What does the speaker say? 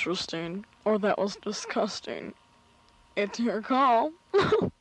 interesting or that was disgusting. It's your call.